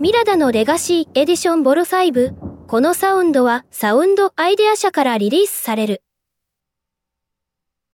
ミラダのレガシーエディションボロ5。このサウンドはサウンドアイデア社からリリースされる。